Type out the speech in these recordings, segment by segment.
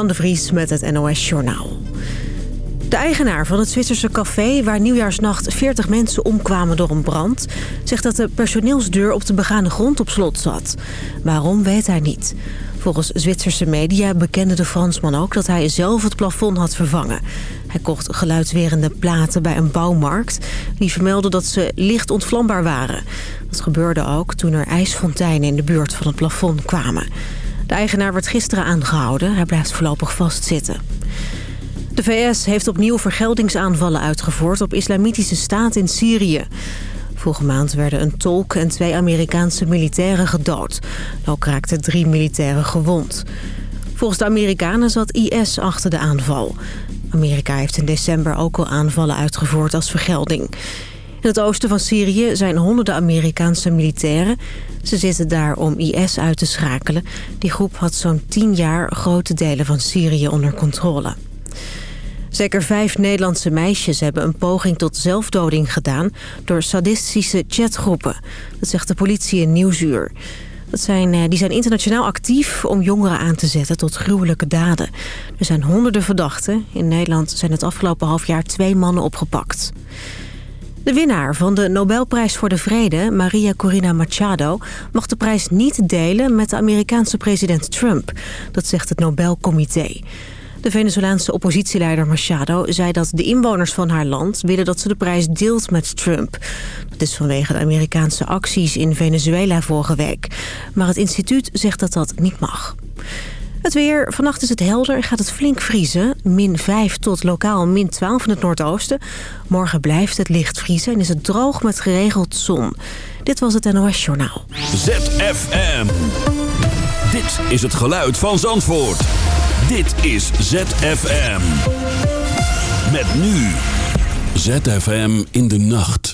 Van de Vries met het NOS Journaal. De eigenaar van het Zwitserse café waar nieuwjaarsnacht 40 mensen omkwamen door een brand... zegt dat de personeelsdeur op de begane grond op slot zat. Waarom weet hij niet. Volgens Zwitserse media bekende de Fransman ook dat hij zelf het plafond had vervangen. Hij kocht geluidswerende platen bij een bouwmarkt. Die vermeldde dat ze licht ontvlambaar waren. Dat gebeurde ook toen er ijsfonteinen in de buurt van het plafond kwamen. De eigenaar werd gisteren aangehouden. Hij blijft voorlopig vastzitten. De VS heeft opnieuw vergeldingsaanvallen uitgevoerd op islamitische staat in Syrië. Vorige maand werden een tolk en twee Amerikaanse militairen gedood. Ook raakten drie militairen gewond. Volgens de Amerikanen zat IS achter de aanval. Amerika heeft in december ook al aanvallen uitgevoerd als vergelding. In het oosten van Syrië zijn honderden Amerikaanse militairen. Ze zitten daar om IS uit te schakelen. Die groep had zo'n tien jaar grote delen van Syrië onder controle. Zeker vijf Nederlandse meisjes hebben een poging tot zelfdoding gedaan... door sadistische chatgroepen. Dat zegt de politie in Nieuwsuur. Dat zijn, eh, die zijn internationaal actief om jongeren aan te zetten tot gruwelijke daden. Er zijn honderden verdachten. In Nederland zijn het afgelopen half jaar twee mannen opgepakt. De winnaar van de Nobelprijs voor de Vrede, Maria Corina Machado... mag de prijs niet delen met de Amerikaanse president Trump. Dat zegt het Nobelcomité. De Venezolaanse oppositieleider Machado zei dat de inwoners van haar land... willen dat ze de prijs deelt met Trump. Dat is vanwege de Amerikaanse acties in Venezuela vorige week. Maar het instituut zegt dat dat niet mag. Het weer. Vannacht is het helder en gaat het flink vriezen. Min 5 tot lokaal min 12 in het noordoosten. Morgen blijft het licht vriezen en is het droog met geregeld zon. Dit was het NOS Journaal. ZFM. Dit is het geluid van Zandvoort. Dit is ZFM. Met nu. ZFM in de nacht.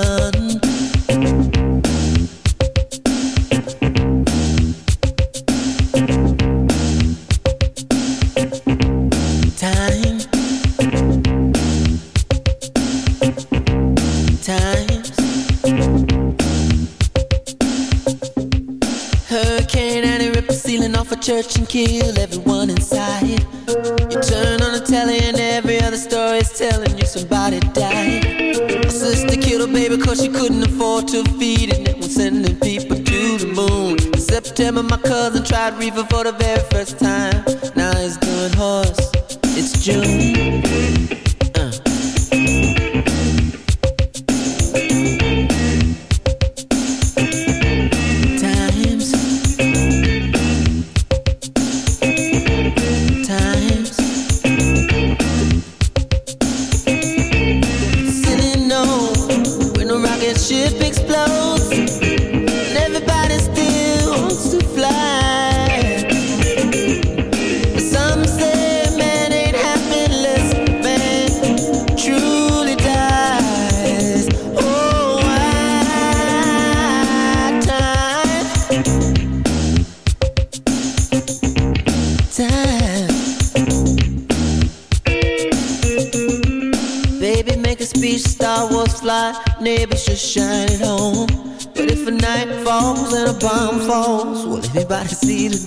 fácil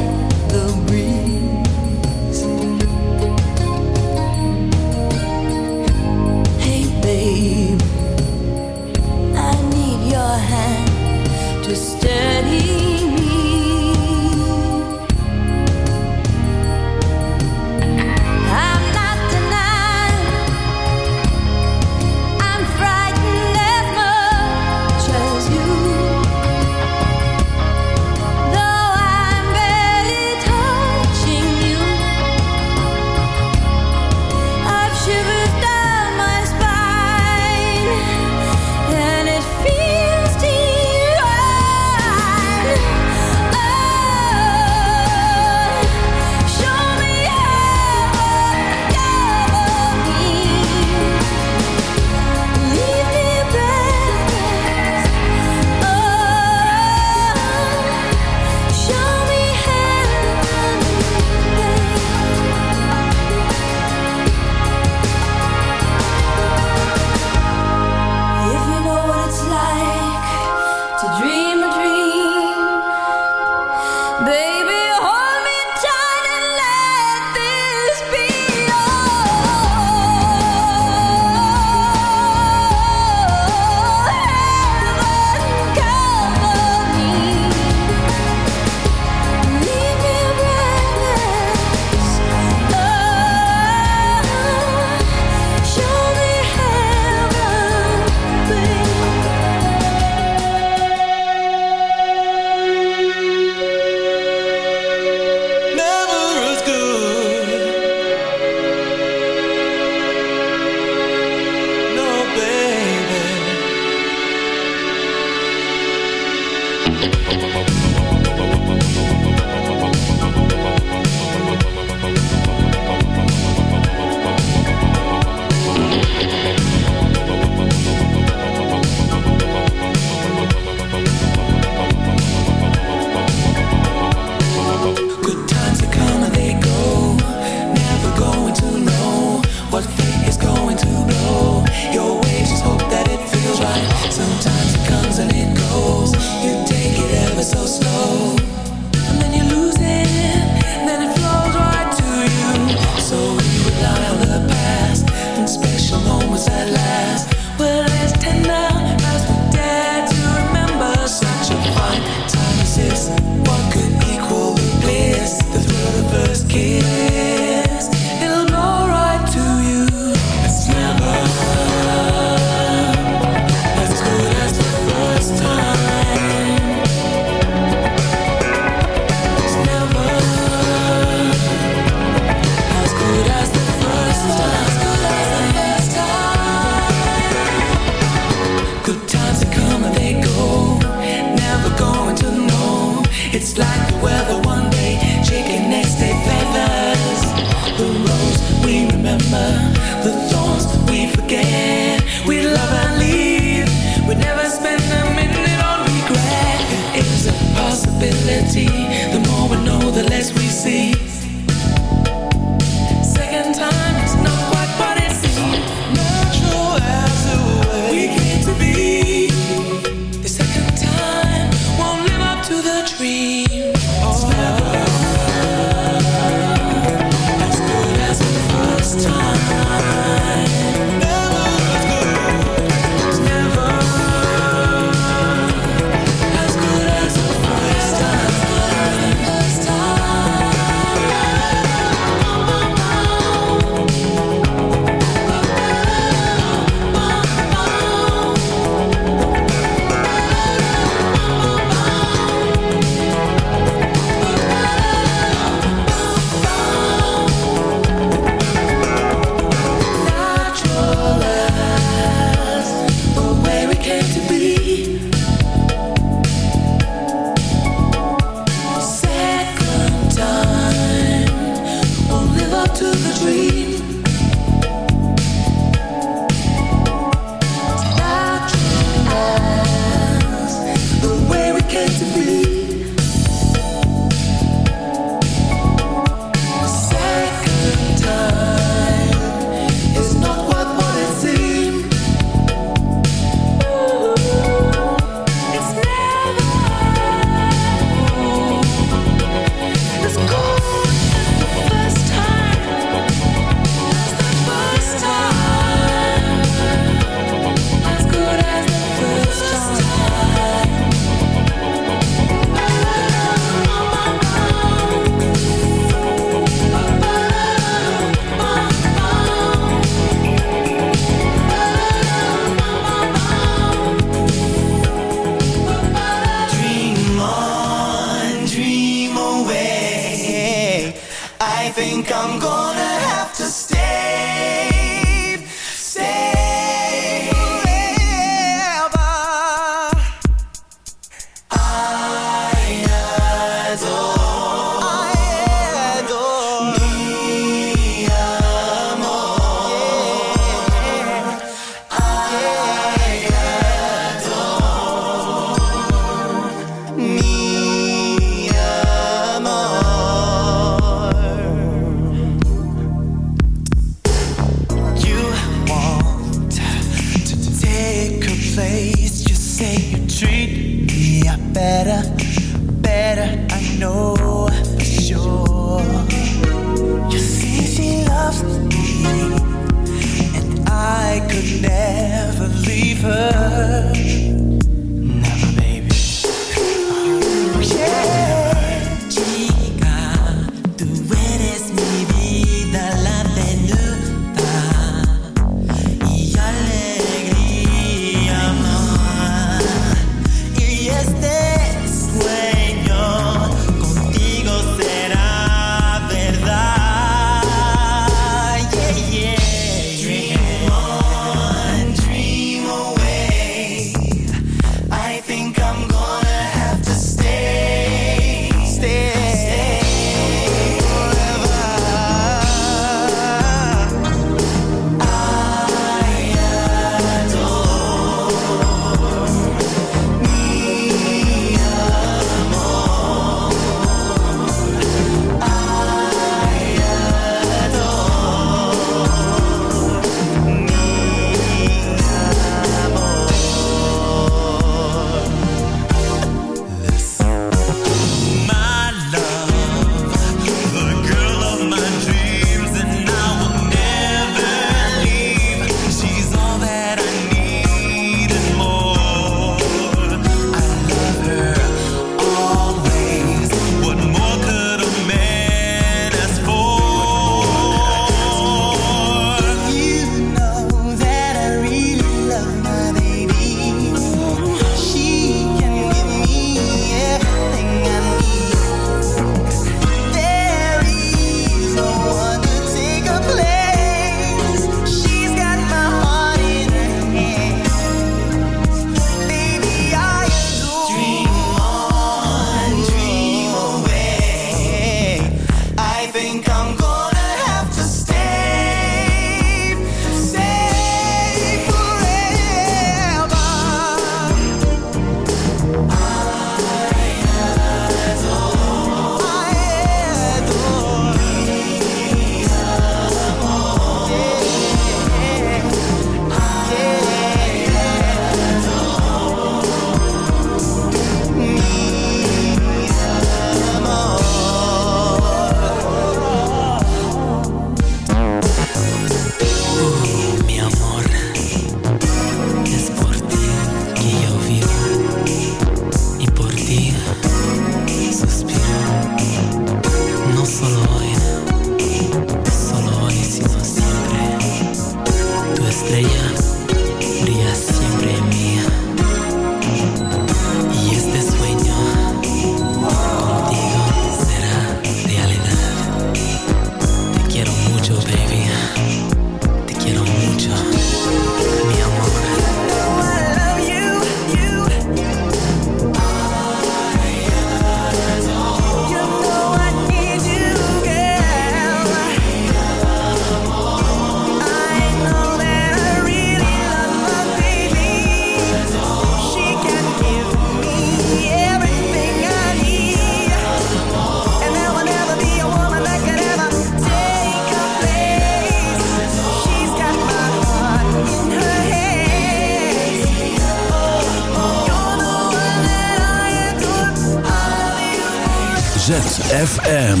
ZFM.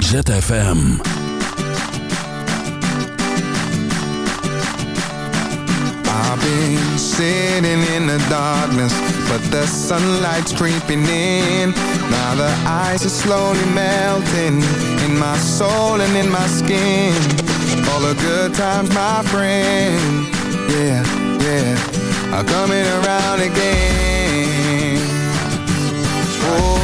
ZFM. I've been sitting in the darkness, but the sunlight's creeping in. Now the ice is slowly melting in my soul and in my skin. All the good times, my friend, yeah, yeah, are coming around again. Oh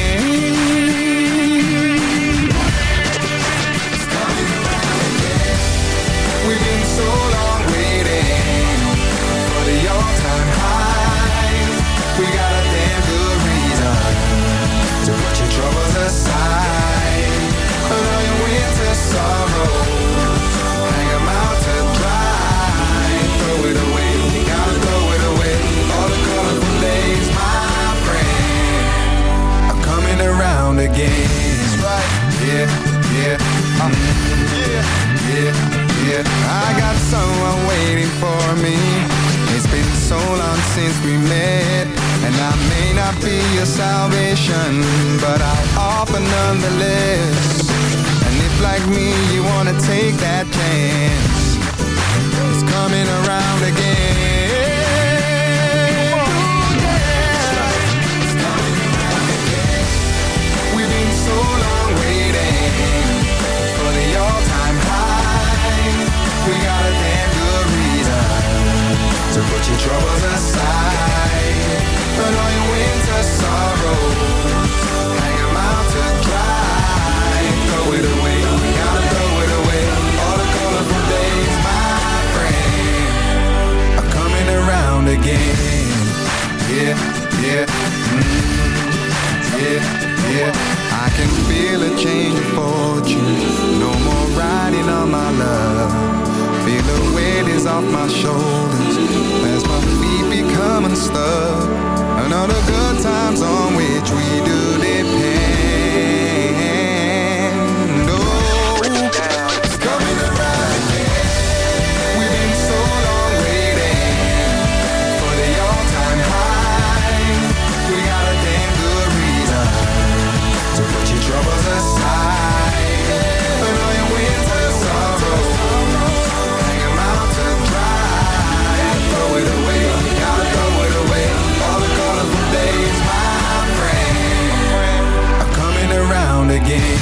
Troubles aside. All your winter sorrows, hang 'em out to dry. Throw it away, gotta throw it away. All the colorful days, my friend, are coming around again. That's right, yeah, yeah, uh, yeah, yeah, yeah. I got someone waiting for me. It's been so long since we met, and I may not be your salvation, but I'll offer nonetheless. And if like me you wanna take that chance, it's coming around again. So long waiting for the all-time high. We got a damn good reason to put your troubles aside. All your winter sorrows, out to dry. Throw it away, throw it away. All the colorful days, my friend, are coming around again. Yeah, yeah, mm, yeah, yeah. I can feel a change of fortune. No more riding on my love. Feel the weight is off my shoulders as my feet become unstuck. And all the good times on which we do depend. Around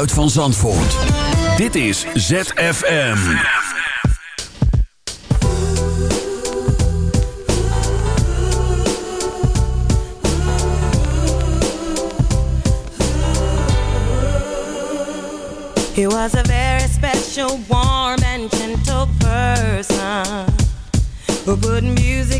geluid van Zandvoort. Dit is ZFM. He was a very special, warm and gentle person. Who put music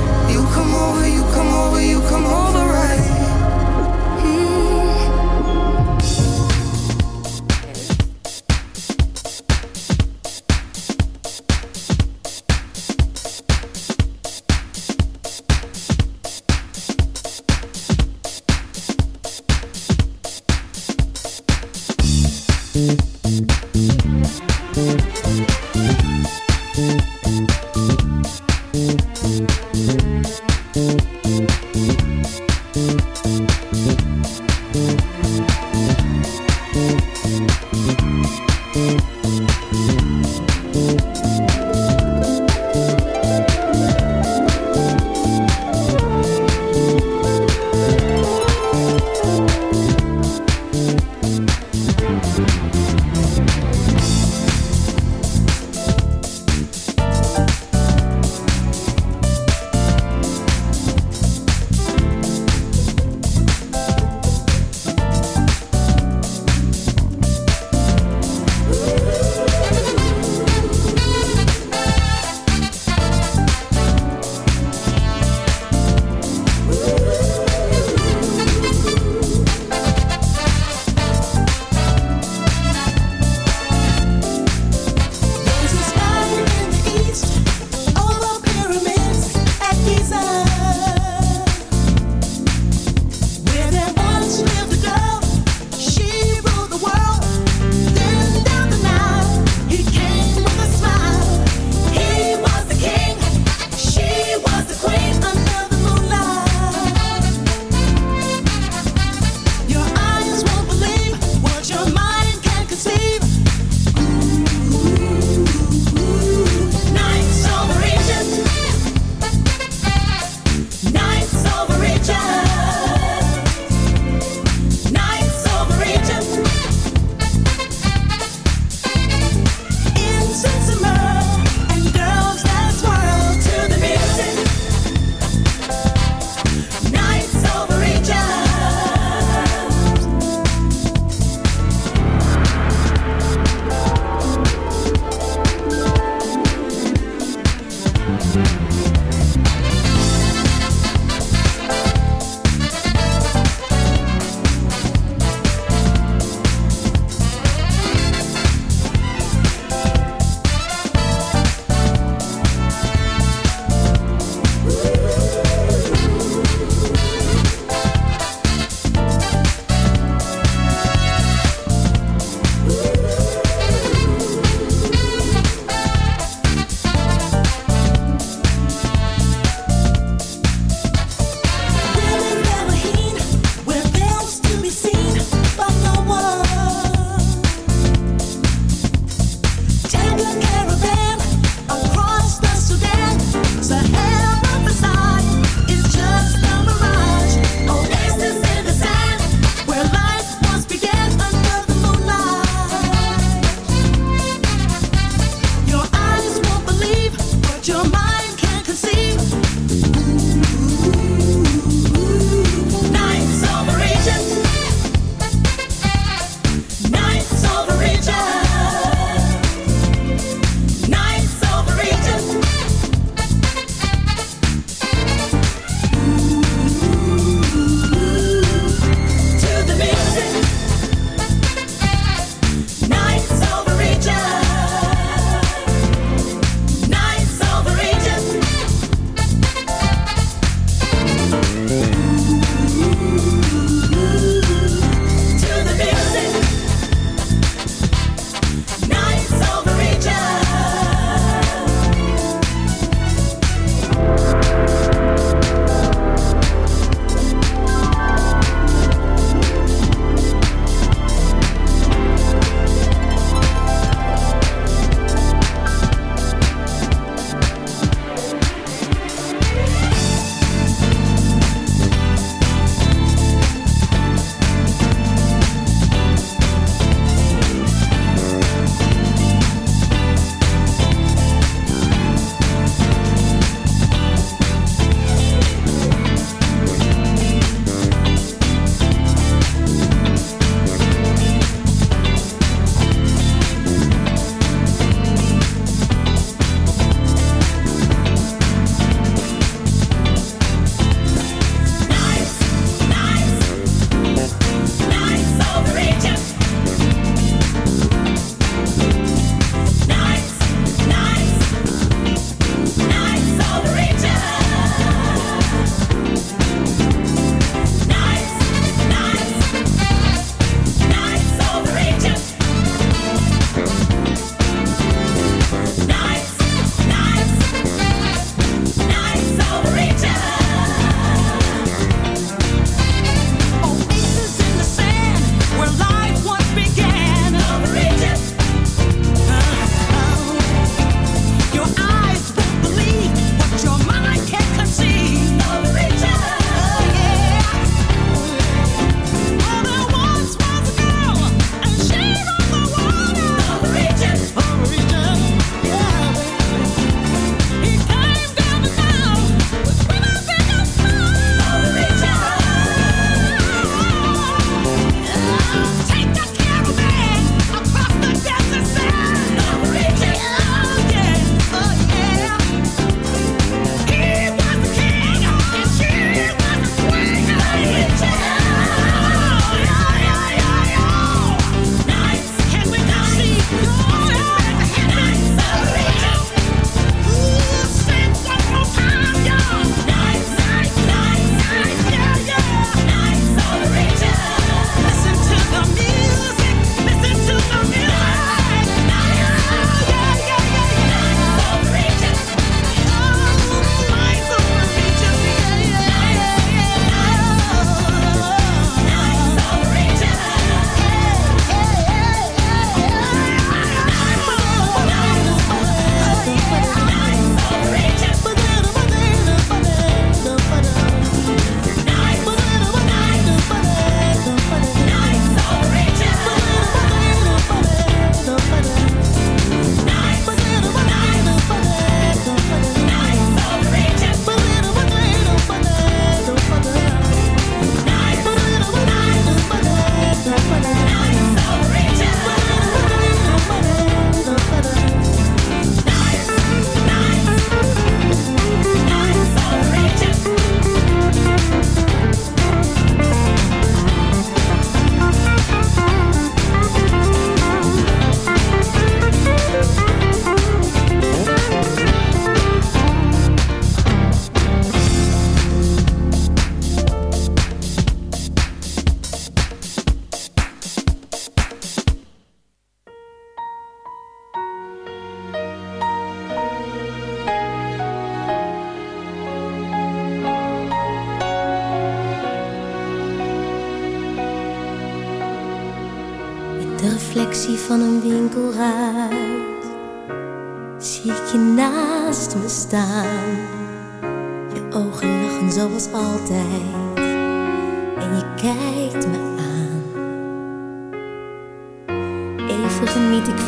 Come over, you come over, you come over right.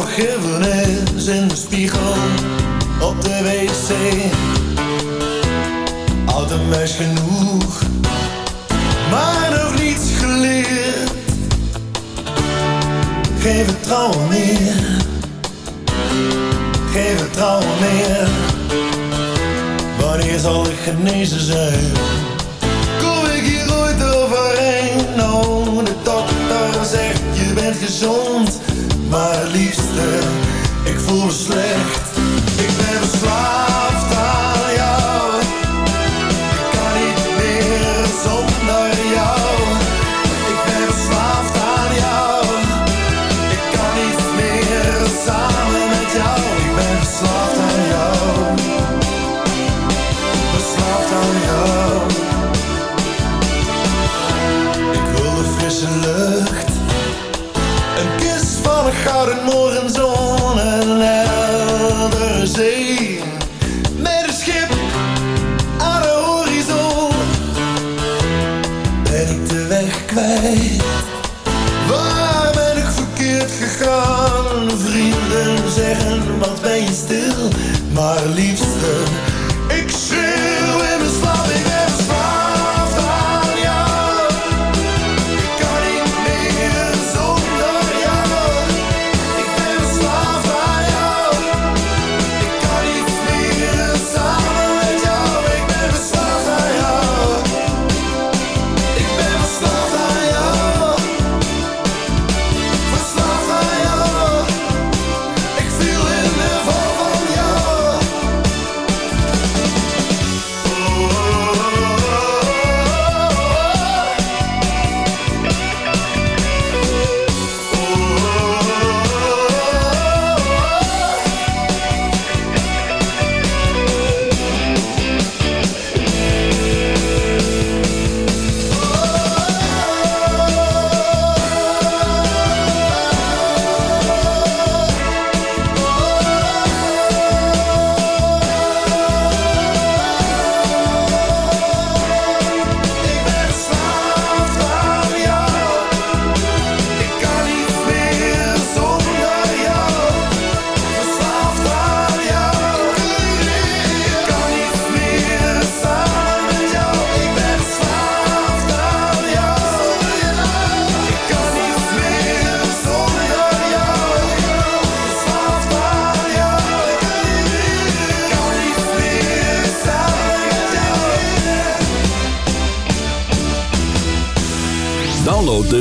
vergiffenis in de spiegel op de wc. Oud en wijs genoeg, maar nog niets geleerd. Geef het trouwen meer, geef vertrouwen meer. Wanneer zal ik genezen zijn?